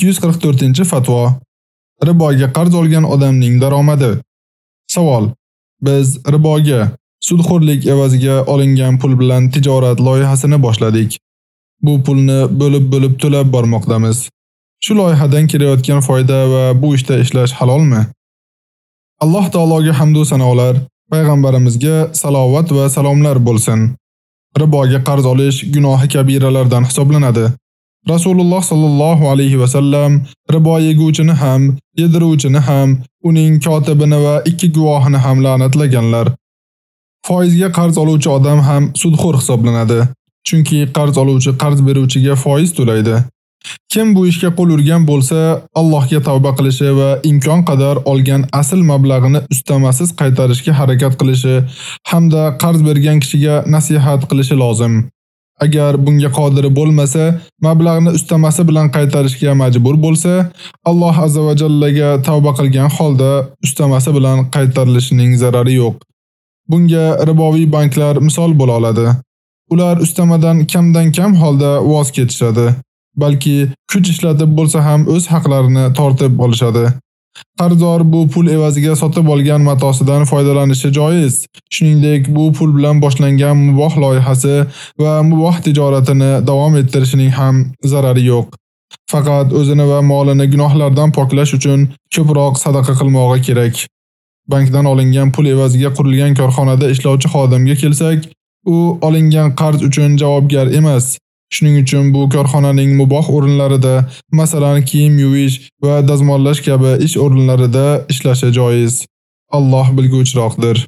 244-fatvo. Riboga qarz olgan odamning daromadi. Savol: Biz riboga sudxo'rlik evaziga olingan pul bilan tijorat loyihasini boshladik. Bu pulni bo'lib-bo'lib to'lab bormoqdamiz. Shu loyihadan kelayotgan foyda va bu ishda ishlash halolmi? Alloh taologa hamd va sanolar, payg'ambarimizga salovat va salomlar bo'lsin. Riboga qarz olish gunohi kabiralardan hisoblanadi. Rasululloh sallallohu alayhi va sallam riboyeguvchini ham, yediruvchini ham, uning kotibini va ikki guvohini ham la'natlaganlar. Foizga qarz oluvchi odam ham sudxo'r hisoblanadi. Chunki qarz oluvchi qarz beruvchiga foiz to'laydi. Kim bu ishga qo'l urgan bo'lsa, Allohga tavba qilishi va imkon qadar olgan asl mablag'ini ustamasiz qaytarishga harakat qilishi hamda qarz bergan kishiga nasihat qilishi lozim. Agar bunga qodiri bo'lmasa, mablag'ni ustamasi bilan qaytarishga majbur bo'lsa, Alloh azza va jallaga tavba qilgan holda ustamasi bilan qaytarilishining zarari yo'q. Bunga riboviy banklar misol bo'la oladi. Ular ustamadan kamdan kam holda voz kechishadi. balki kuch ishlatib bo'lsa ham o'z haqlarini tortib olishadi. Qarzdor bu pul evaziga sotib olgan matosidan foydalanishi joiz. Shuningdek, bu pul bilan boshlangan muboh loyihasi va muboh tijoratini davom ettirishining ham zarari yo'q. Faqat o'zini va molini gunohlardan poklash uchun ko'proq sadaqa qilmog'i kerak. Bankdan olingan pul evaziga qurilgan korxonada ishlovchi xodimga kelsak, u olingan qarz uchun javobgar emas. Shuning uchun bu korxonaning muboh o'rinlarida, masalan, kiyim yuvish va dazmollash kabi ish o'rinlarida ishlashi joiz. Alloh bilguvchiroqdir.